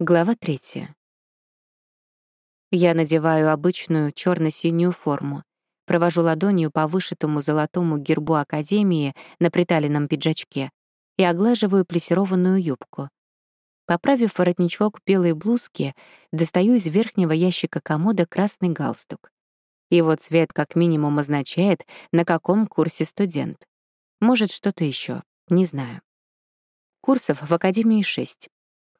Глава третья. Я надеваю обычную черно синюю форму, провожу ладонью по вышитому золотому гербу Академии на приталенном пиджачке и оглаживаю плесированную юбку. Поправив воротничок белой блузки, достаю из верхнего ящика комода красный галстук. Его цвет как минимум означает, на каком курсе студент. Может, что-то еще, не знаю. Курсов в Академии шесть.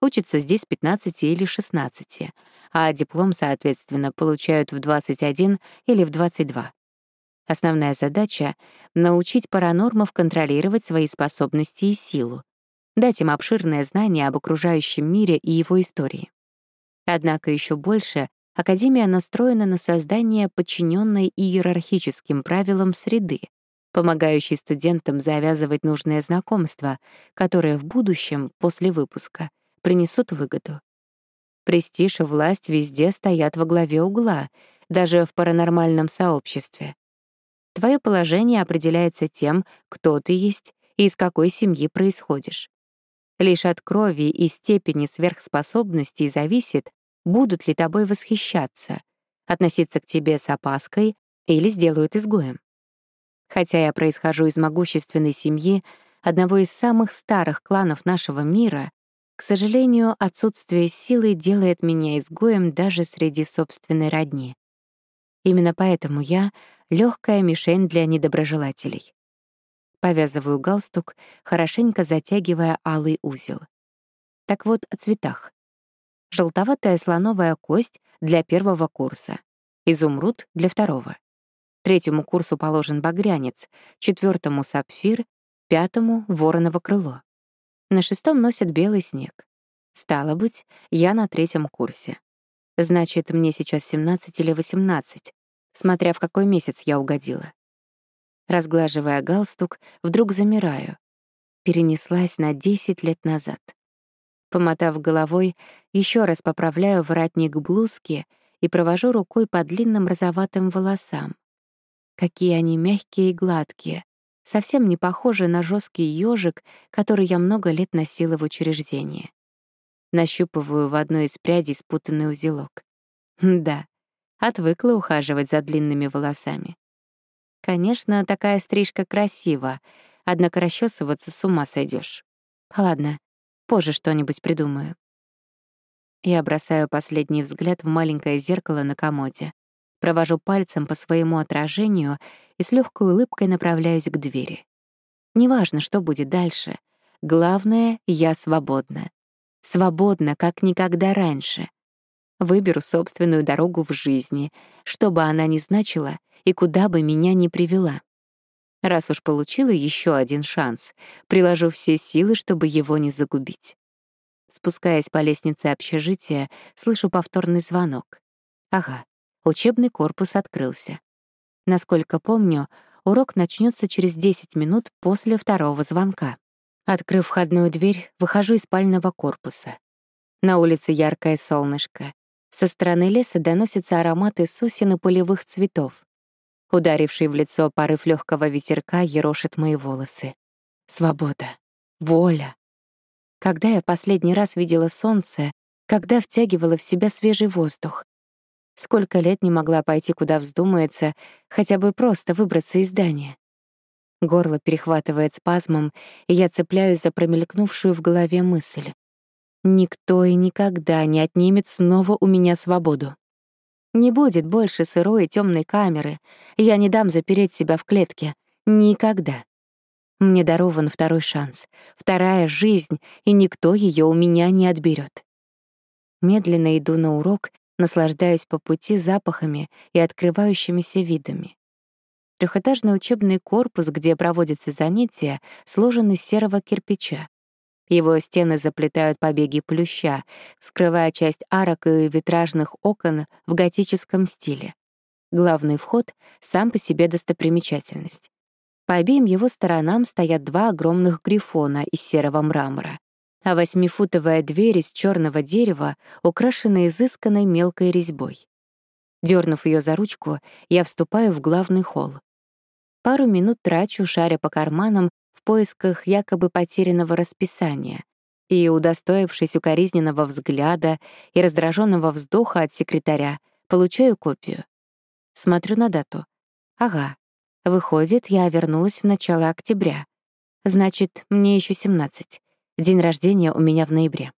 Учатся здесь 15 или 16, а диплом, соответственно, получают в 21 или в 22. Основная задача — научить паранормов контролировать свои способности и силу, дать им обширное знание об окружающем мире и его истории. Однако еще больше Академия настроена на создание подчиненной иерархическим правилам среды, помогающей студентам завязывать нужные знакомства, которые в будущем, после выпуска, принесут выгоду. Престиж и власть везде стоят во главе угла, даже в паранормальном сообществе. Твое положение определяется тем, кто ты есть и из какой семьи происходишь. Лишь от крови и степени сверхспособностей зависит, будут ли тобой восхищаться, относиться к тебе с опаской или сделают изгоем. Хотя я происхожу из могущественной семьи, одного из самых старых кланов нашего мира, к сожалению, отсутствие силы делает меня изгоем даже среди собственной родни. Именно поэтому я — легкая мишень для недоброжелателей. Повязываю галстук, хорошенько затягивая алый узел. Так вот, о цветах. Желтоватая слоновая кость для первого курса, изумруд для второго. Третьему курсу положен багрянец, четвертому — сапфир, пятому — вороново крыло. На шестом носят белый снег. Стало быть, я на третьем курсе. Значит, мне сейчас 17 или 18, смотря в какой месяц я угодила. Разглаживая галстук, вдруг замираю. Перенеслась на 10 лет назад. Помотав головой, еще раз поправляю воротник блузки и провожу рукой по длинным розоватым волосам. Какие они мягкие и гладкие, совсем не похожи на жесткий ежик, который я много лет носила в учреждении. Нащупываю в одной из прядей спутанный узелок. Да, отвыкла ухаживать за длинными волосами. Конечно, такая стрижка красива, однако расчесываться с ума сойдешь. Ладно, позже что-нибудь придумаю. Я бросаю последний взгляд в маленькое зеркало на комоде, провожу пальцем по своему отражению и с легкой улыбкой направляюсь к двери. Неважно, что будет дальше. Главное, я свободна. Свободна, как никогда раньше. Выберу собственную дорогу в жизни, что бы она ни значила и куда бы меня ни привела. Раз уж получила еще один шанс, приложу все силы, чтобы его не загубить. Спускаясь по лестнице общежития, слышу повторный звонок. Ага, учебный корпус открылся. Насколько помню, урок начнется через 10 минут после второго звонка. Открыв входную дверь, выхожу из спального корпуса. На улице яркое солнышко. Со стороны леса доносятся ароматы сосен и полевых цветов. Ударивший в лицо порыв легкого ветерка ерошит мои волосы. Свобода. Воля. Когда я последний раз видела солнце, когда втягивала в себя свежий воздух, Сколько лет не могла пойти, куда вздумается, хотя бы просто выбраться из здания. Горло перехватывает спазмом, и я цепляюсь за промелькнувшую в голове мысль. Никто и никогда не отнимет снова у меня свободу. Не будет больше сырой и темной камеры. Я не дам запереть себя в клетке. Никогда. Мне дарован второй шанс, вторая жизнь, и никто ее у меня не отберет. Медленно иду на урок, наслаждаясь по пути запахами и открывающимися видами. Трехэтажный учебный корпус, где проводятся занятия, сложен из серого кирпича. Его стены заплетают побеги плюща, скрывая часть арок и витражных окон в готическом стиле. Главный вход — сам по себе достопримечательность. По обеим его сторонам стоят два огромных грифона из серого мрамора а восьмифутовая дверь из черного дерева украшена изысканной мелкой резьбой. Дернув ее за ручку, я вступаю в главный холл. Пару минут трачу, шаря по карманам в поисках якобы потерянного расписания, И, удостоившись укоризненного взгляда и раздраженного вздоха от секретаря, получаю копию. Смотрю на дату. Ага. Выходит, я вернулась в начало октября. Значит, мне еще 17. День рождения у меня в ноябре.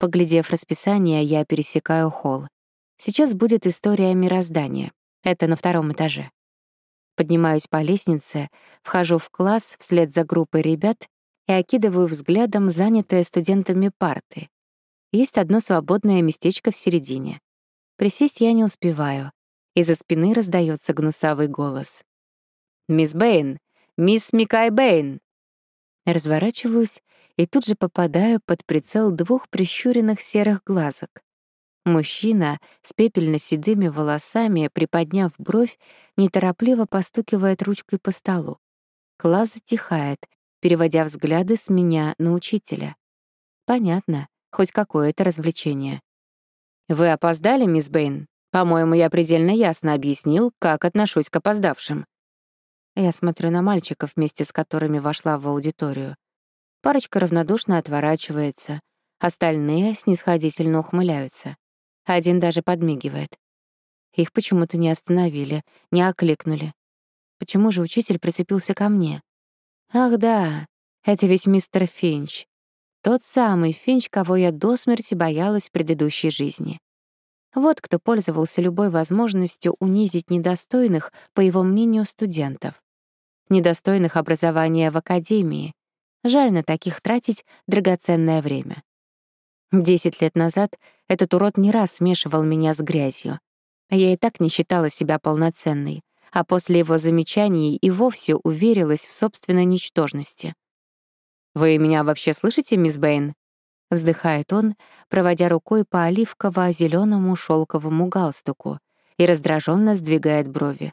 Поглядев расписание, я пересекаю холл. Сейчас будет история мироздания. Это на втором этаже. Поднимаюсь по лестнице, вхожу в класс вслед за группой ребят и окидываю взглядом занятые студентами парты. Есть одно свободное местечко в середине. Присесть я не успеваю. Из-за спины раздается гнусавый голос. «Мисс Бэйн! Мисс Микай Бэйн!» Разворачиваюсь и тут же попадаю под прицел двух прищуренных серых глазок. Мужчина с пепельно-седыми волосами, приподняв бровь, неторопливо постукивает ручкой по столу. Класс затихает, переводя взгляды с меня на учителя. Понятно, хоть какое-то развлечение. «Вы опоздали, мисс Бэйн? По-моему, я предельно ясно объяснил, как отношусь к опоздавшим». Я смотрю на мальчиков, вместе с которыми вошла в аудиторию. Парочка равнодушно отворачивается, остальные снисходительно ухмыляются. Один даже подмигивает. Их почему-то не остановили, не окликнули. Почему же учитель прицепился ко мне? Ах да, это ведь мистер Финч. Тот самый Финч, кого я до смерти боялась в предыдущей жизни. Вот кто пользовался любой возможностью унизить недостойных, по его мнению, студентов. Недостойных образования в академии. Жаль на таких тратить драгоценное время. Десять лет назад этот урод не раз смешивал меня с грязью. Я и так не считала себя полноценной, а после его замечаний и вовсе уверилась в собственной ничтожности. «Вы меня вообще слышите, мисс Бэйн?» — вздыхает он, проводя рукой по оливково зеленому шелковому галстуку и раздраженно сдвигает брови.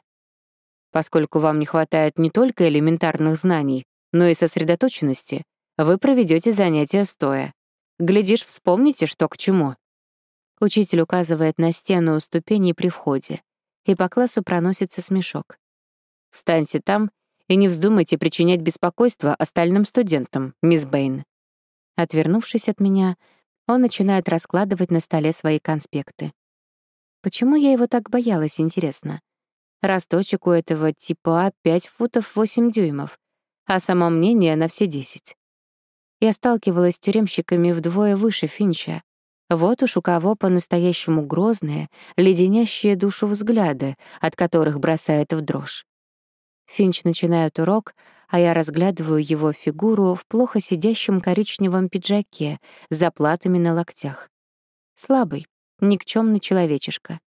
«Поскольку вам не хватает не только элементарных знаний, но и сосредоточенности, вы проведете занятия стоя. Глядишь, вспомните, что к чему. Учитель указывает на стену у ступеней при входе, и по классу проносится смешок. «Встаньте там и не вздумайте причинять беспокойство остальным студентам, мисс Бэйн». Отвернувшись от меня, он начинает раскладывать на столе свои конспекты. Почему я его так боялась, интересно? Росточек у этого типа 5 футов 8 дюймов, а само мнение на все 10. Я сталкивалась с тюремщиками вдвое выше Финча. Вот уж у кого по-настоящему грозные, леденящие душу взгляды, от которых бросает в дрожь. Финч начинает урок, а я разглядываю его фигуру в плохо сидящем коричневом пиджаке с заплатами на локтях. Слабый, никчемный человечишка.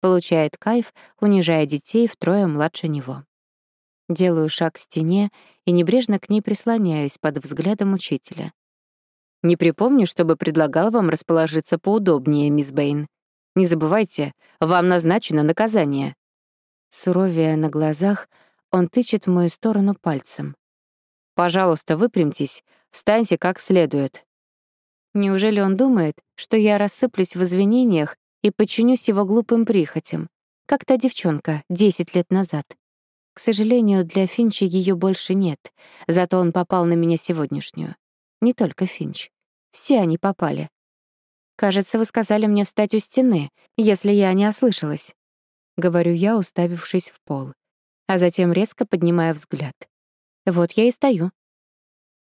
Получает кайф, унижая детей втрое младше него. Делаю шаг к стене и небрежно к ней прислоняюсь под взглядом учителя. «Не припомню, чтобы предлагал вам расположиться поудобнее, мисс Бэйн. Не забывайте, вам назначено наказание». Суровее на глазах, он тычет в мою сторону пальцем. «Пожалуйста, выпрямьтесь, встаньте как следует». Неужели он думает, что я рассыплюсь в извинениях и подчинюсь его глупым прихотям, как та девчонка 10 лет назад? К сожалению, для Финча ее больше нет, зато он попал на меня сегодняшнюю. Не только Финч. Все они попали. «Кажется, вы сказали мне встать у стены, если я не ослышалась», — говорю я, уставившись в пол, а затем резко поднимаю взгляд. Вот я и стою.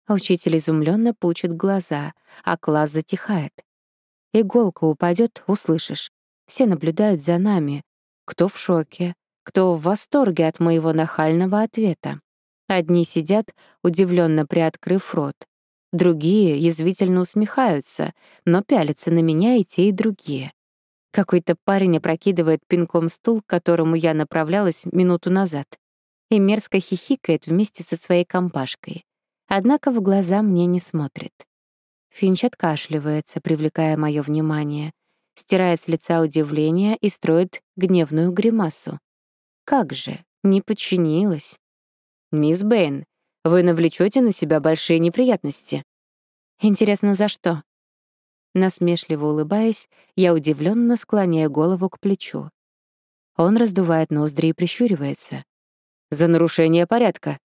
Учитель изумленно пучит глаза, а класс затихает. Иголка упадет, услышишь. Все наблюдают за нами. Кто в шоке, кто в восторге от моего нахального ответа. Одни сидят, удивленно приоткрыв рот. Другие язвительно усмехаются, но пялятся на меня и те, и другие. Какой-то парень опрокидывает пинком стул, к которому я направлялась минуту назад, и мерзко хихикает вместе со своей компашкой. Однако в глаза мне не смотрит. Финч откашливается, привлекая мое внимание, стирает с лица удивление и строит гневную гримасу. Как же, не подчинилась. «Мисс Бэйн, вы навлечете на себя большие неприятности». «Интересно, за что?» Насмешливо улыбаясь, я удивленно склоняю голову к плечу. Он раздувает ноздри и прищуривается. «За нарушение порядка».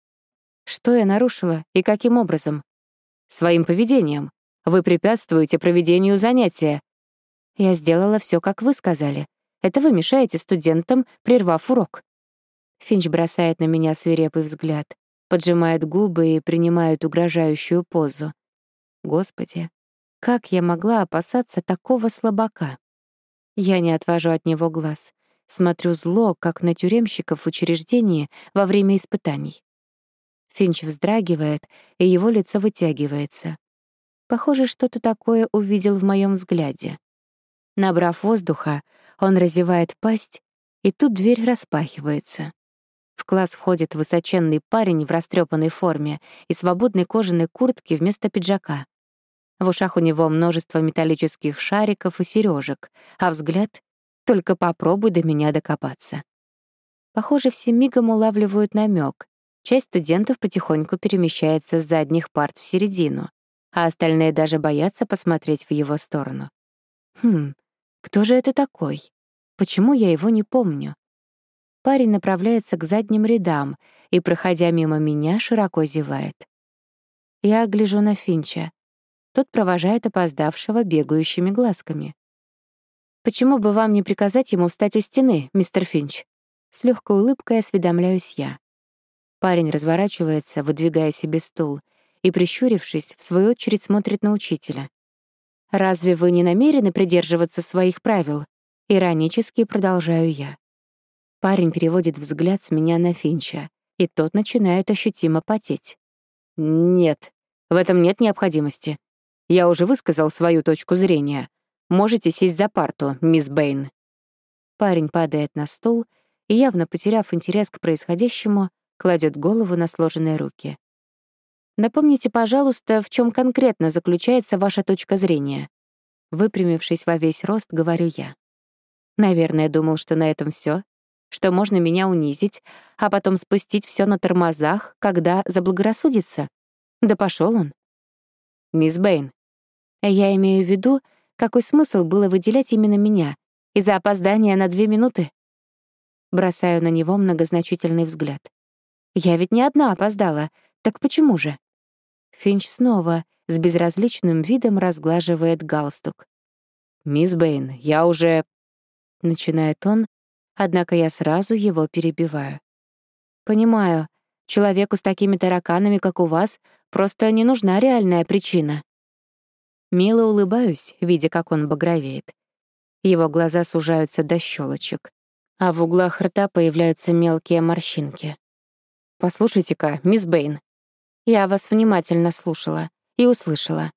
«Что я нарушила и каким образом?» «Своим поведением. Вы препятствуете проведению занятия». «Я сделала все, как вы сказали. Это вы мешаете студентам, прервав урок». Финч бросает на меня свирепый взгляд, поджимает губы и принимает угрожающую позу. Господи, как я могла опасаться такого слабака? Я не отвожу от него глаз. Смотрю зло, как на тюремщиков в учреждении во время испытаний. Финч вздрагивает, и его лицо вытягивается. Похоже, что-то такое увидел в моем взгляде. Набрав воздуха, он разевает пасть, и тут дверь распахивается. В класс входит высоченный парень в растрепанной форме и свободной кожаной куртке вместо пиджака. В ушах у него множество металлических шариков и сережек, а взгляд — только попробуй до меня докопаться. Похоже, все мигом улавливают намек. Часть студентов потихоньку перемещается с задних парт в середину, а остальные даже боятся посмотреть в его сторону. Хм, кто же это такой? Почему я его не помню? Парень направляется к задним рядам и, проходя мимо меня, широко зевает. Я гляжу на Финча. Тот провожает опоздавшего бегающими глазками. «Почему бы вам не приказать ему встать у стены, мистер Финч?» С легкой улыбкой осведомляюсь я. Парень разворачивается, выдвигая себе стул, и, прищурившись, в свою очередь смотрит на учителя. «Разве вы не намерены придерживаться своих правил?» Иронически продолжаю я. Парень переводит взгляд с меня на Финча, и тот начинает ощутимо потеть. «Нет, в этом нет необходимости. Я уже высказал свою точку зрения. Можете сесть за парту, мисс Бэйн». Парень падает на стул и, явно потеряв интерес к происходящему, кладет голову на сложенные руки. «Напомните, пожалуйста, в чем конкретно заключается ваша точка зрения?» Выпрямившись во весь рост, говорю я. Наверное, думал, что на этом все, что можно меня унизить, а потом спустить все на тормозах, когда заблагорассудится. Да пошел он. Мисс Бэйн, я имею в виду, какой смысл было выделять именно меня из-за опоздания на две минуты? Бросаю на него многозначительный взгляд. Я ведь не одна опоздала, так почему же? Финч снова с безразличным видом разглаживает галстук. «Мисс Бэйн, я уже...» — начинает он, однако я сразу его перебиваю. «Понимаю, человеку с такими тараканами, как у вас, Просто не нужна реальная причина. Мило улыбаюсь, видя, как он багровеет. Его глаза сужаются до щелочек, а в углах рта появляются мелкие морщинки. «Послушайте-ка, мисс Бэйн, я вас внимательно слушала и услышала».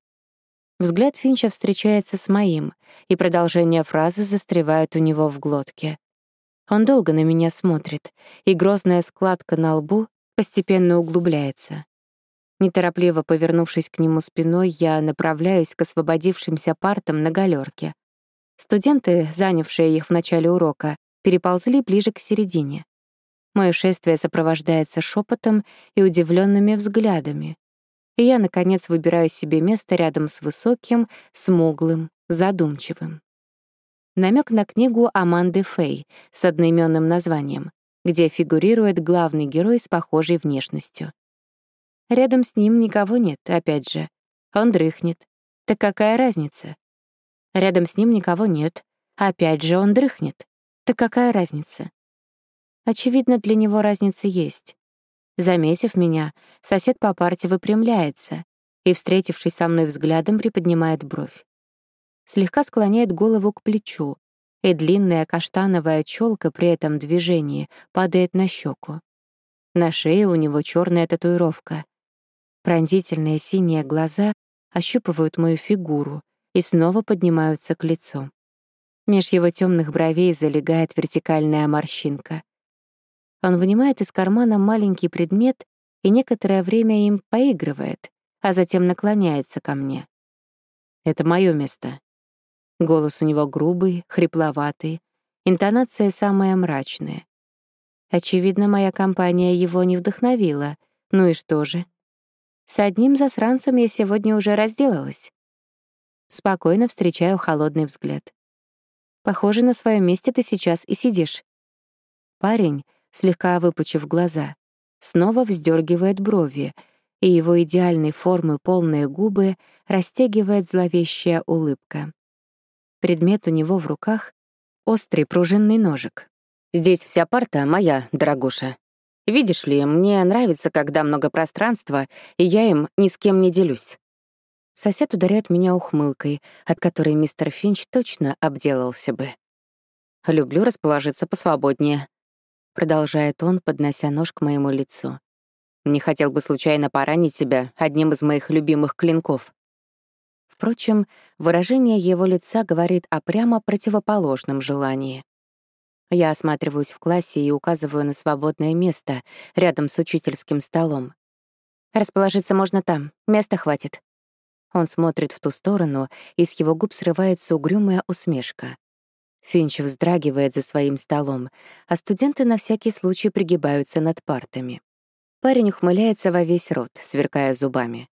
Взгляд Финча встречается с моим, и продолжение фразы застревает у него в глотке. Он долго на меня смотрит, и грозная складка на лбу постепенно углубляется. Неторопливо повернувшись к нему спиной, я направляюсь к освободившимся партам на галерке. Студенты, занявшие их в начале урока, переползли ближе к середине. Мое шествие сопровождается шепотом и удивленными взглядами. И я, наконец, выбираю себе место рядом с высоким, смуглым, задумчивым. Намек на книгу Аманды Фэй с одноименным названием, где фигурирует главный герой с похожей внешностью. Рядом с ним никого нет, опять же. Он дрыхнет. Так какая разница? Рядом с ним никого нет. Опять же, он дрыхнет. Так какая разница? Очевидно, для него разница есть. Заметив меня, сосед по парте выпрямляется и, встретившись со мной взглядом, приподнимает бровь. Слегка склоняет голову к плечу, и длинная каштановая челка при этом движении падает на щеку. На шее у него черная татуировка, Пронзительные синие глаза ощупывают мою фигуру и снова поднимаются к лицу. Меж его темных бровей залегает вертикальная морщинка. Он вынимает из кармана маленький предмет и некоторое время им поигрывает, а затем наклоняется ко мне. Это мое место. Голос у него грубый, хрипловатый, интонация самая мрачная. Очевидно, моя компания его не вдохновила. Ну и что же? С одним засранцем я сегодня уже разделалась. Спокойно встречаю холодный взгляд. Похоже, на своем месте ты сейчас и сидишь. Парень, слегка выпучив глаза, снова вздергивает брови, и его идеальной формы полные губы растягивает зловещая улыбка. Предмет у него в руках — острый пружинный ножик. «Здесь вся парта моя, дорогуша. Видишь ли, мне нравится, когда много пространства, и я им ни с кем не делюсь». Сосед ударяет меня ухмылкой, от которой мистер Финч точно обделался бы. «Люблю расположиться посвободнее», — продолжает он, поднося нож к моему лицу. «Не хотел бы случайно поранить тебя одним из моих любимых клинков». Впрочем, выражение его лица говорит о прямо противоположном желании. Я осматриваюсь в классе и указываю на свободное место рядом с учительским столом. «Расположиться можно там, места хватит». Он смотрит в ту сторону, и с его губ срывается угрюмая усмешка. Финч вздрагивает за своим столом, а студенты на всякий случай пригибаются над партами. Парень ухмыляется во весь рот, сверкая зубами.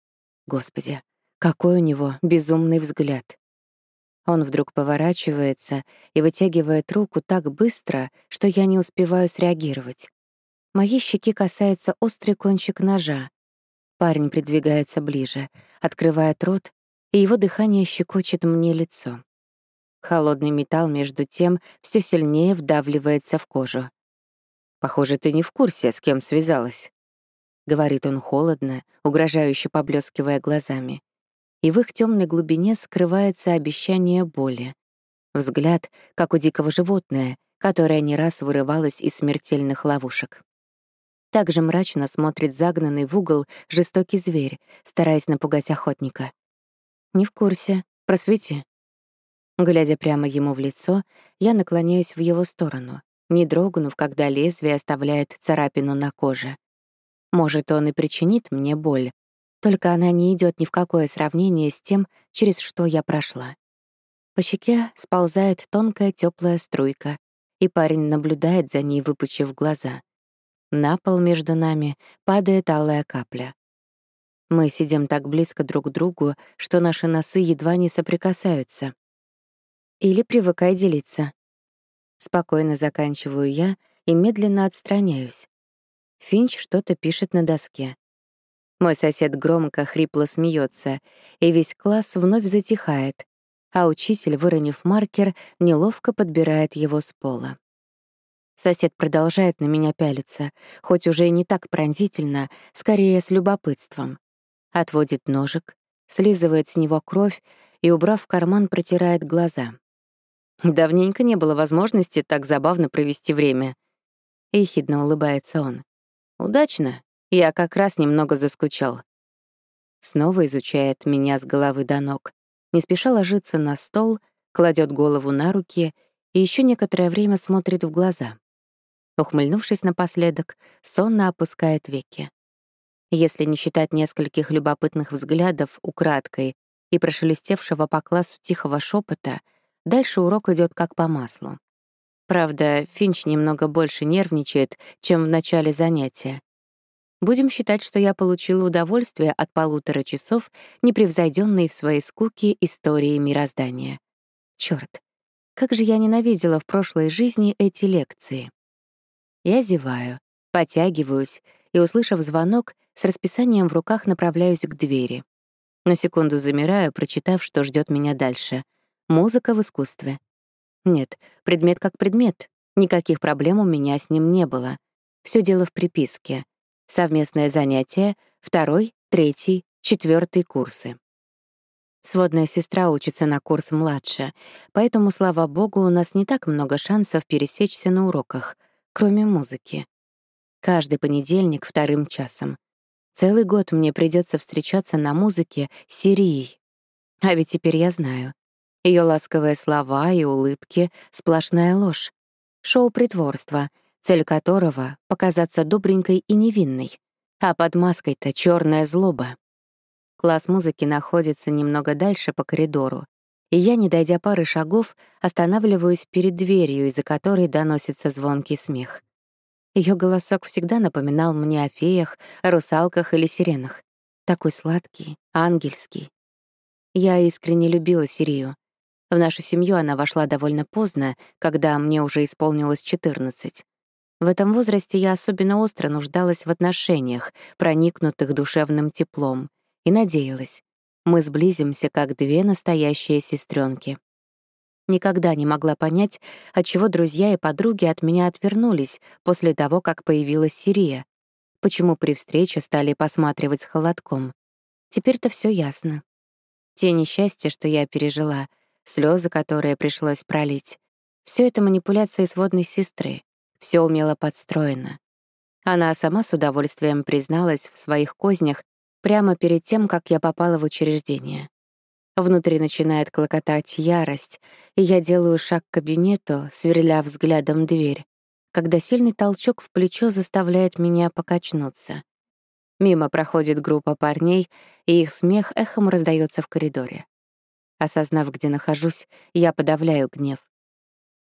Господи, какой у него безумный взгляд. Он вдруг поворачивается и вытягивает руку так быстро, что я не успеваю среагировать. Моей щеки касается острый кончик ножа. Парень придвигается ближе, открывает рот, и его дыхание щекочет мне лицо. Холодный металл, между тем, все сильнее вдавливается в кожу. «Похоже, ты не в курсе, с кем связалась», — говорит он холодно, угрожающе поблескивая глазами. И в их темной глубине скрывается обещание боли. Взгляд, как у дикого животного, которое не раз вырывалось из смертельных ловушек. Также мрачно смотрит загнанный в угол жестокий зверь, стараясь напугать охотника. «Не в курсе. Просвети». Глядя прямо ему в лицо, я наклоняюсь в его сторону, не дрогнув, когда лезвие оставляет царапину на коже. Может, он и причинит мне боль, только она не идет ни в какое сравнение с тем, через что я прошла. По щеке сползает тонкая теплая струйка, и парень наблюдает за ней, выпучив глаза. На пол между нами падает алая капля. Мы сидим так близко друг к другу, что наши носы едва не соприкасаются. Или привыкай делиться. Спокойно заканчиваю я и медленно отстраняюсь. Финч что-то пишет на доске. Мой сосед громко, хрипло смеется, и весь класс вновь затихает, а учитель, выронив маркер, неловко подбирает его с пола. Сосед продолжает на меня пялиться, хоть уже и не так пронзительно, скорее с любопытством. Отводит ножик, слизывает с него кровь и, убрав в карман, протирает глаза. Давненько не было возможности так забавно провести время. Ехидно улыбается он. Удачно. Я как раз немного заскучал. Снова изучает меня с головы до ног. Не спеша ложится на стол, кладет голову на руки и еще некоторое время смотрит в глаза. Ухмыльнувшись напоследок, сонно опускает веки. Если не считать нескольких любопытных взглядов украдкой и прошелестевшего по классу тихого шепота, дальше урок идет как по маслу. Правда, Финч немного больше нервничает, чем в начале занятия. Будем считать, что я получила удовольствие от полутора часов, непревзойденной в своей скуке истории мироздания. Черт, как же я ненавидела в прошлой жизни эти лекции. Я зеваю, потягиваюсь и, услышав звонок, с расписанием в руках направляюсь к двери. На секунду замираю, прочитав, что ждет меня дальше. Музыка в искусстве. Нет, предмет как предмет. Никаких проблем у меня с ним не было. Все дело в приписке. Совместное занятие, второй, третий, четвертый курсы. Сводная сестра учится на курс младше, поэтому, слава богу, у нас не так много шансов пересечься на уроках — кроме музыки. Каждый понедельник вторым часом. Целый год мне придется встречаться на музыке с Сирией. А ведь теперь я знаю. Ее ласковые слова и улыбки — сплошная ложь. Шоу притворства, цель которого — показаться добренькой и невинной. А под маской-то черная злоба. Класс музыки находится немного дальше по коридору, и я, не дойдя пары шагов, останавливаюсь перед дверью, из-за которой доносится звонкий смех. Ее голосок всегда напоминал мне о феях, русалках или сиренах. Такой сладкий, ангельский. Я искренне любила Сирию. В нашу семью она вошла довольно поздно, когда мне уже исполнилось 14. В этом возрасте я особенно остро нуждалась в отношениях, проникнутых душевным теплом, и надеялась, мы сблизимся как две настоящие сестренки. Никогда не могла понять, отчего друзья и подруги от меня отвернулись после того, как появилась Сирия, почему при встрече стали посматривать с холодком. Теперь-то все ясно. Те несчастья, что я пережила, слезы, которые пришлось пролить, все это манипуляции сводной сестры, все умело подстроено. Она сама с удовольствием призналась в своих кознях прямо перед тем, как я попала в учреждение. Внутри начинает клокотать ярость, и я делаю шаг к кабинету, сверля взглядом дверь, когда сильный толчок в плечо заставляет меня покачнуться. Мимо проходит группа парней, и их смех эхом раздается в коридоре. Осознав, где нахожусь, я подавляю гнев.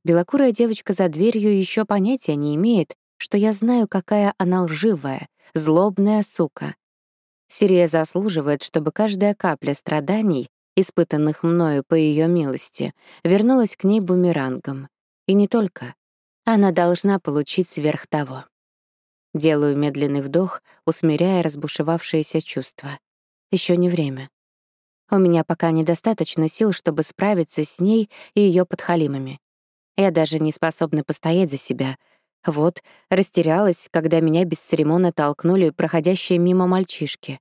Белокурая девочка за дверью еще понятия не имеет, что я знаю, какая она лживая, злобная сука. Сирия заслуживает, чтобы каждая капля страданий, испытанных мною по ее милости, вернулась к ней бумерангом. И не только. Она должна получить сверх того. Делаю медленный вдох, усмиряя разбушевавшиеся чувства. Еще не время. У меня пока недостаточно сил, чтобы справиться с ней и ее подхалимами. Я даже не способна постоять за себя. Вот, растерялась, когда меня бесцеремонно толкнули проходящие мимо мальчишки.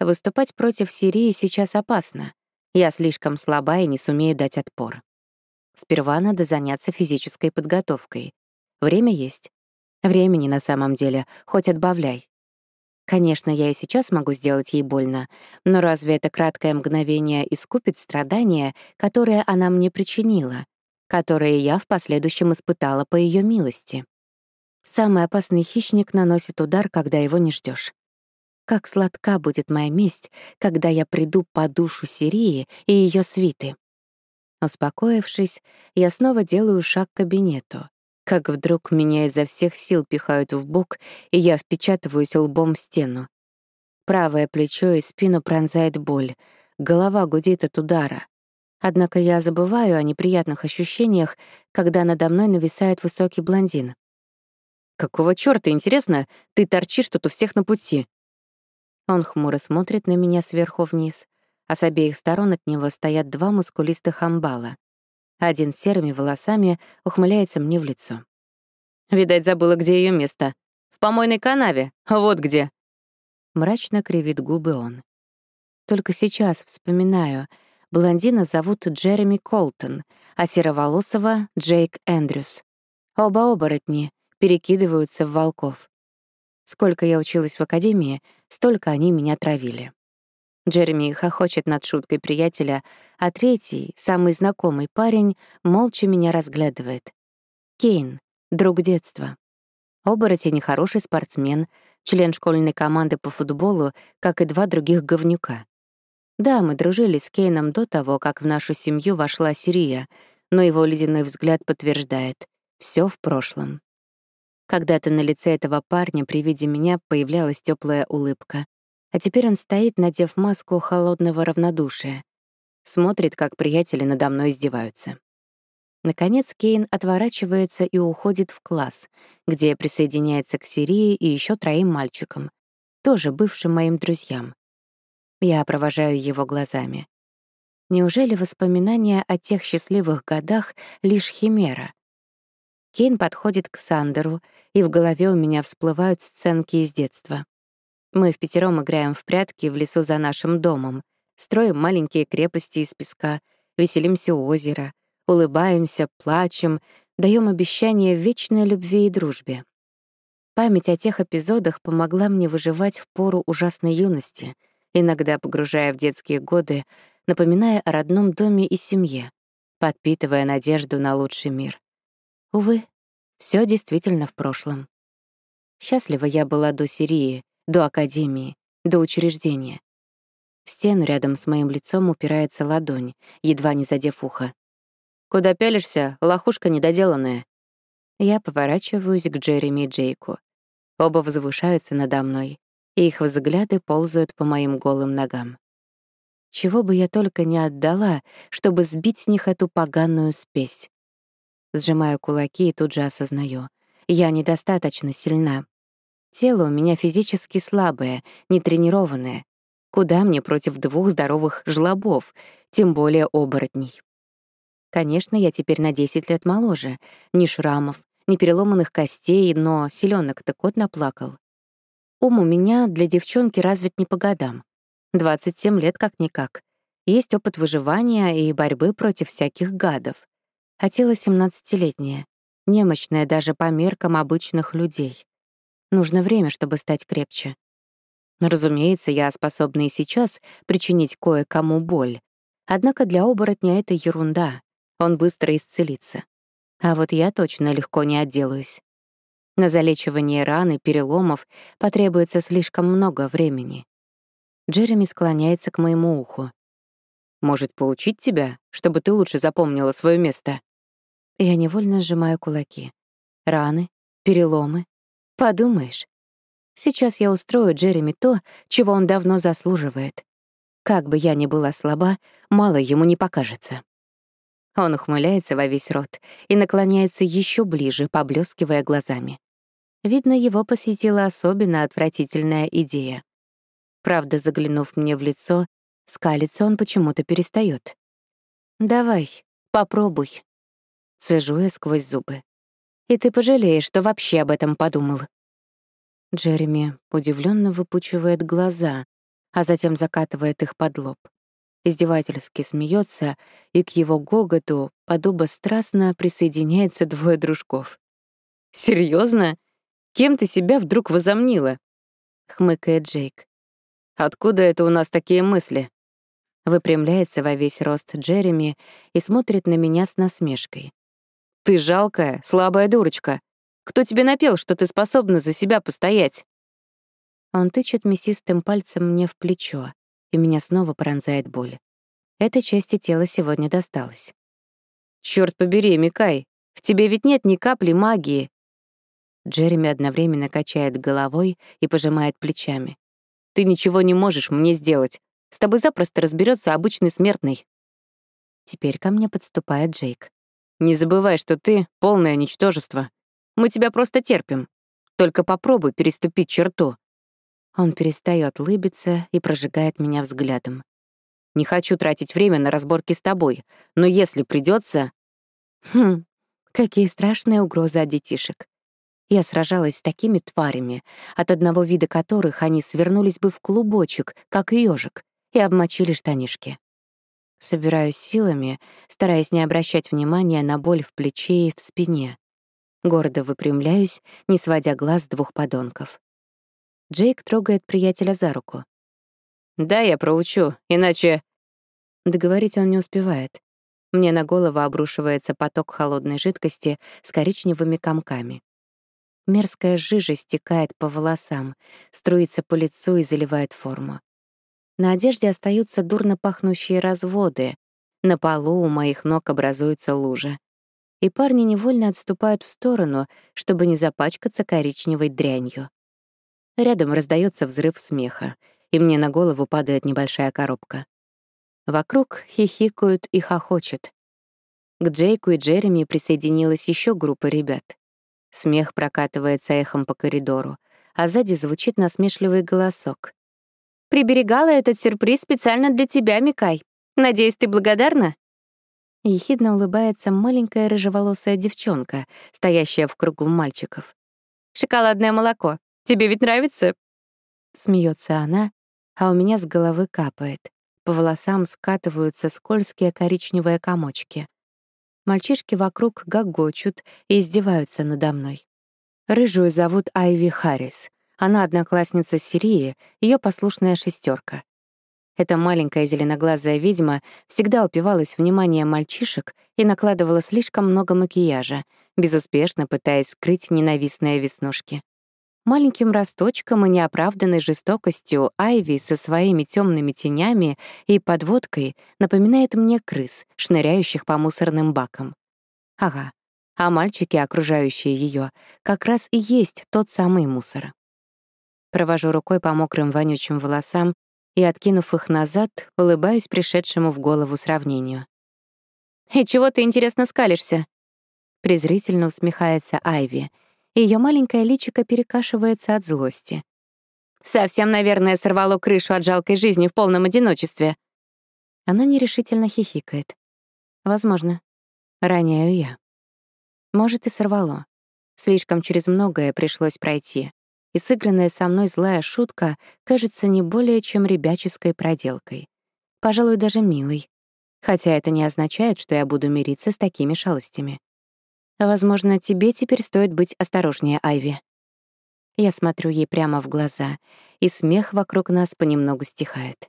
Выступать против Сирии сейчас опасно. Я слишком слаба и не сумею дать отпор. Сперва надо заняться физической подготовкой. Время есть. Времени на самом деле, хоть отбавляй. Конечно, я и сейчас могу сделать ей больно, но разве это краткое мгновение искупит страдания, которые она мне причинила, которые я в последующем испытала по ее милости. Самый опасный хищник наносит удар, когда его не ждешь. Как сладка будет моя месть, когда я приду по душу Сирии и ее свиты. Успокоившись, я снова делаю шаг к кабинету. Как вдруг меня изо всех сил пихают в бок, и я впечатываюсь лбом в стену. Правое плечо и спину пронзает боль, голова гудит от удара. Однако я забываю о неприятных ощущениях, когда надо мной нависает высокий блондин. «Какого чёрта, интересно, ты торчишь тут у всех на пути?» Он хмуро смотрит на меня сверху вниз, а с обеих сторон от него стоят два мускулистых амбала. Один с серыми волосами ухмыляется мне в лицо. «Видать, забыла, где ее место. В помойной канаве. Вот где!» Мрачно кривит губы он. Только сейчас вспоминаю — Блондина зовут Джереми Колтон, а сероволосого — Джейк Эндрюс. Оба оборотни перекидываются в волков. Сколько я училась в академии, столько они меня травили. Джереми хохочет над шуткой приятеля, а третий, самый знакомый парень, молча меня разглядывает. Кейн, друг детства. Оборотень — хороший спортсмен, член школьной команды по футболу, как и два других говнюка. Да, мы дружили с Кейном до того, как в нашу семью вошла Сирия, но его ледяной взгляд подтверждает — все в прошлом. Когда-то на лице этого парня при виде меня появлялась теплая улыбка, а теперь он стоит, надев маску холодного равнодушия. Смотрит, как приятели надо мной издеваются. Наконец Кейн отворачивается и уходит в класс, где присоединяется к Сирии и еще троим мальчикам, тоже бывшим моим друзьям. Я провожаю его глазами. Неужели воспоминания о тех счастливых годах — лишь химера? Кейн подходит к Сандеру, и в голове у меня всплывают сценки из детства. Мы в пятером играем в прятки в лесу за нашим домом, строим маленькие крепости из песка, веселимся у озера, улыбаемся, плачем, даем обещания вечной любви и дружбе. Память о тех эпизодах помогла мне выживать в пору ужасной юности — иногда погружая в детские годы, напоминая о родном доме и семье, подпитывая надежду на лучший мир. Увы, все действительно в прошлом. Счастлива я была до Сирии, до академии, до учреждения. В стену рядом с моим лицом упирается ладонь, едва не задев ухо. «Куда пялишься, лохушка недоделанная?» Я поворачиваюсь к Джереми и Джейку. Оба возвышаются надо мной, и их взгляды ползают по моим голым ногам. Чего бы я только не отдала, чтобы сбить с них эту поганую спесь. Сжимаю кулаки и тут же осознаю. Я недостаточно сильна. Тело у меня физически слабое, нетренированное. Куда мне против двух здоровых жлобов, тем более оборотней? Конечно, я теперь на 10 лет моложе. Ни шрамов, ни переломанных костей, но селенок-то кот наплакал. Ум у меня для девчонки развит не по годам. 27 лет как-никак. Есть опыт выживания и борьбы против всяких гадов. А тело 17-летнее, немощное даже по меркам обычных людей. Нужно время, чтобы стать крепче. Разумеется, я способна и сейчас причинить кое-кому боль. Однако для оборотня это ерунда. Он быстро исцелится. А вот я точно легко не отделаюсь. На залечивание ран и переломов потребуется слишком много времени. Джереми склоняется к моему уху. «Может, поучить тебя, чтобы ты лучше запомнила свое место?» Я невольно сжимаю кулаки. Раны, переломы. Подумаешь. Сейчас я устрою Джереми то, чего он давно заслуживает. Как бы я ни была слаба, мало ему не покажется. Он ухмыляется во весь рот и наклоняется еще ближе, поблескивая глазами. Видно, его посетила особенно отвратительная идея. Правда, заглянув мне в лицо, скалиться он почему-то перестает. «Давай, попробуй», Цежу я сквозь зубы. «И ты пожалеешь, что вообще об этом подумал». Джереми удивленно выпучивает глаза, а затем закатывает их под лоб. Издевательски смеется, и к его гоготу страстно присоединяется двое дружков. Серьезно? Кем ты себя вдруг возомнила?» — хмыкает Джейк. «Откуда это у нас такие мысли?» Выпрямляется во весь рост Джереми и смотрит на меня с насмешкой. Ты жалкая, слабая дурочка. Кто тебе напел, что ты способна за себя постоять?» Он тычет мясистым пальцем мне в плечо, и меня снова пронзает боль. Этой части тела сегодня досталось. Черт побери, Микай, в тебе ведь нет ни капли магии!» Джереми одновременно качает головой и пожимает плечами. «Ты ничего не можешь мне сделать. С тобой запросто разберется обычный смертный». Теперь ко мне подступает Джейк. Не забывай, что ты — полное ничтожество. Мы тебя просто терпим. Только попробуй переступить черту». Он перестает лыбиться и прожигает меня взглядом. «Не хочу тратить время на разборки с тобой, но если придется. Хм, какие страшные угрозы от детишек. Я сражалась с такими тварями, от одного вида которых они свернулись бы в клубочек, как ежик, и обмочили штанишки. Собираюсь силами, стараясь не обращать внимания на боль в плече и в спине. Гордо выпрямляюсь, не сводя глаз двух подонков. Джейк трогает приятеля за руку. «Да, я проучу, иначе...» Договорить он не успевает. Мне на голову обрушивается поток холодной жидкости с коричневыми комками. Мерзкая жижа стекает по волосам, струится по лицу и заливает форму. На одежде остаются дурно пахнущие разводы. На полу у моих ног образуется лужа. И парни невольно отступают в сторону, чтобы не запачкаться коричневой дрянью. Рядом раздается взрыв смеха, и мне на голову падает небольшая коробка. Вокруг хихикают и хохочут. К Джейку и Джереми присоединилась еще группа ребят. Смех прокатывается эхом по коридору, а сзади звучит насмешливый голосок. Приберегала этот сюрприз специально для тебя, Микай. Надеюсь, ты благодарна?» Ехидно улыбается маленькая рыжеволосая девчонка, стоящая в кругу мальчиков. «Шоколадное молоко. Тебе ведь нравится?» Смеется она, а у меня с головы капает. По волосам скатываются скользкие коричневые комочки. Мальчишки вокруг гогочут и издеваются надо мной. Рыжую зовут Айви Харрис. Она одноклассница Сирии, ее послушная шестерка. Эта маленькая зеленоглазая ведьма всегда упивалась вниманием мальчишек и накладывала слишком много макияжа, безуспешно пытаясь скрыть ненавистные веснушки. Маленьким росточком и неоправданной жестокостью Айви со своими темными тенями и подводкой напоминает мне крыс, шныряющих по мусорным бакам. Ага, а мальчики, окружающие ее, как раз и есть тот самый мусор. Провожу рукой по мокрым вонючим волосам и, откинув их назад, улыбаюсь пришедшему в голову сравнению. «И чего ты, интересно, скалишься?» Презрительно усмехается Айви, Ее маленькое личико перекашивается от злости. Совсем, наверное, сорвало крышу от жалкой жизни в полном одиночестве. Она нерешительно хихикает. Возможно. Роняю я. Может, и сорвало. Слишком через многое пришлось пройти. И сыгранная со мной злая шутка кажется не более чем ребяческой проделкой. Пожалуй, даже милой. Хотя это не означает, что я буду мириться с такими шалостями. Возможно, тебе теперь стоит быть осторожнее, Айви. Я смотрю ей прямо в глаза, и смех вокруг нас понемногу стихает.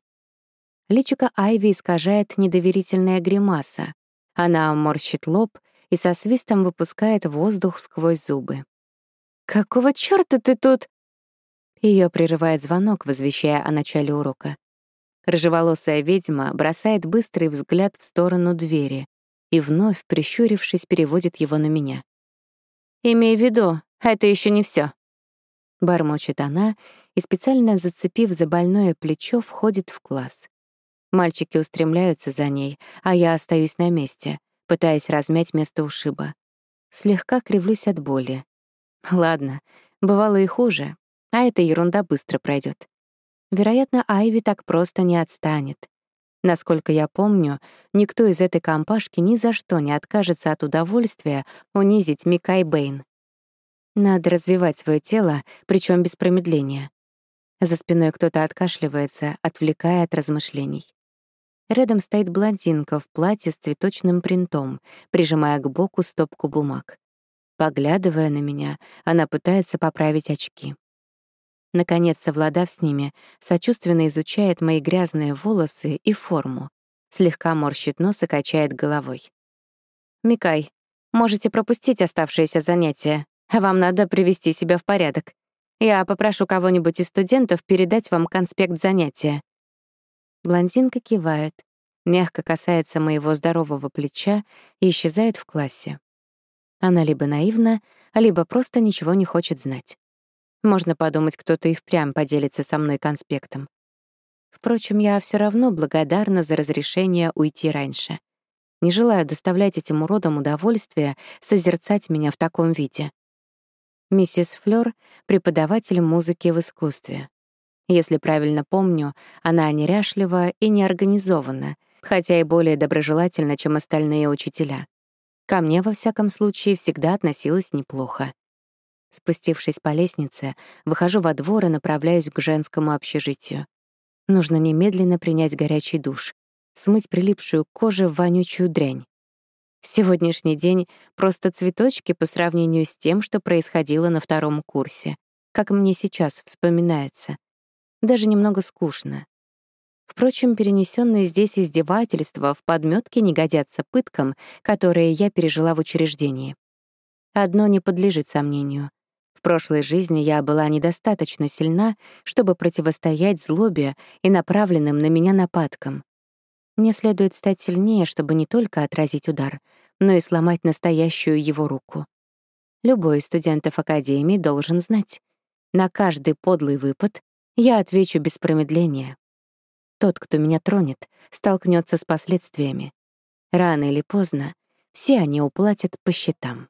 Личико Айви искажает недоверительная гримаса. Она морщит лоб и со свистом выпускает воздух сквозь зубы. «Какого чёрта ты тут?» Ее прерывает звонок, возвещая о начале урока. Рыжеволосая ведьма бросает быстрый взгляд в сторону двери и вновь, прищурившись, переводит его на меня. «Имей в виду, это еще не все. Бормочет она и, специально зацепив за больное плечо, входит в класс. Мальчики устремляются за ней, а я остаюсь на месте, пытаясь размять место ушиба. Слегка кривлюсь от боли. Ладно, бывало и хуже, а эта ерунда быстро пройдет. Вероятно, Айви так просто не отстанет. Насколько я помню, никто из этой компашки ни за что не откажется от удовольствия унизить Микай Бэйн. Надо развивать свое тело, причем без промедления. За спиной кто-то откашливается, отвлекая от размышлений. Рядом стоит блондинка в платье с цветочным принтом, прижимая к боку стопку бумаг. Поглядывая на меня, она пытается поправить очки. Наконец, совладав с ними, сочувственно изучает мои грязные волосы и форму, слегка морщит нос и качает головой. «Микай, можете пропустить оставшиеся занятия. Вам надо привести себя в порядок. Я попрошу кого-нибудь из студентов передать вам конспект занятия». Блондинка кивает, мягко касается моего здорового плеча и исчезает в классе. Она либо наивна, либо просто ничего не хочет знать. Можно подумать, кто-то и впрямь поделится со мной конспектом. Впрочем, я все равно благодарна за разрешение уйти раньше. Не желаю доставлять этим уродам удовольствие созерцать меня в таком виде. Миссис Флёр — преподаватель музыки в искусстве. Если правильно помню, она неряшлива и неорганизована, хотя и более доброжелательна, чем остальные учителя. Ко мне, во всяком случае, всегда относилась неплохо. Спустившись по лестнице, выхожу во двор и направляюсь к женскому общежитию. Нужно немедленно принять горячий душ, смыть прилипшую к коже вонючую дрянь. Сегодняшний день — просто цветочки по сравнению с тем, что происходило на втором курсе, как мне сейчас вспоминается даже немного скучно. Впрочем, перенесенные здесь издевательства в подметке не годятся пыткам, которые я пережила в учреждении. Одно не подлежит сомнению. В прошлой жизни я была недостаточно сильна, чтобы противостоять злобе и направленным на меня нападкам. Мне следует стать сильнее, чтобы не только отразить удар, но и сломать настоящую его руку. Любой из студентов Академии должен знать. На каждый подлый выпад я отвечу без промедления. Тот, кто меня тронет, столкнется с последствиями. Рано или поздно все они уплатят по счетам.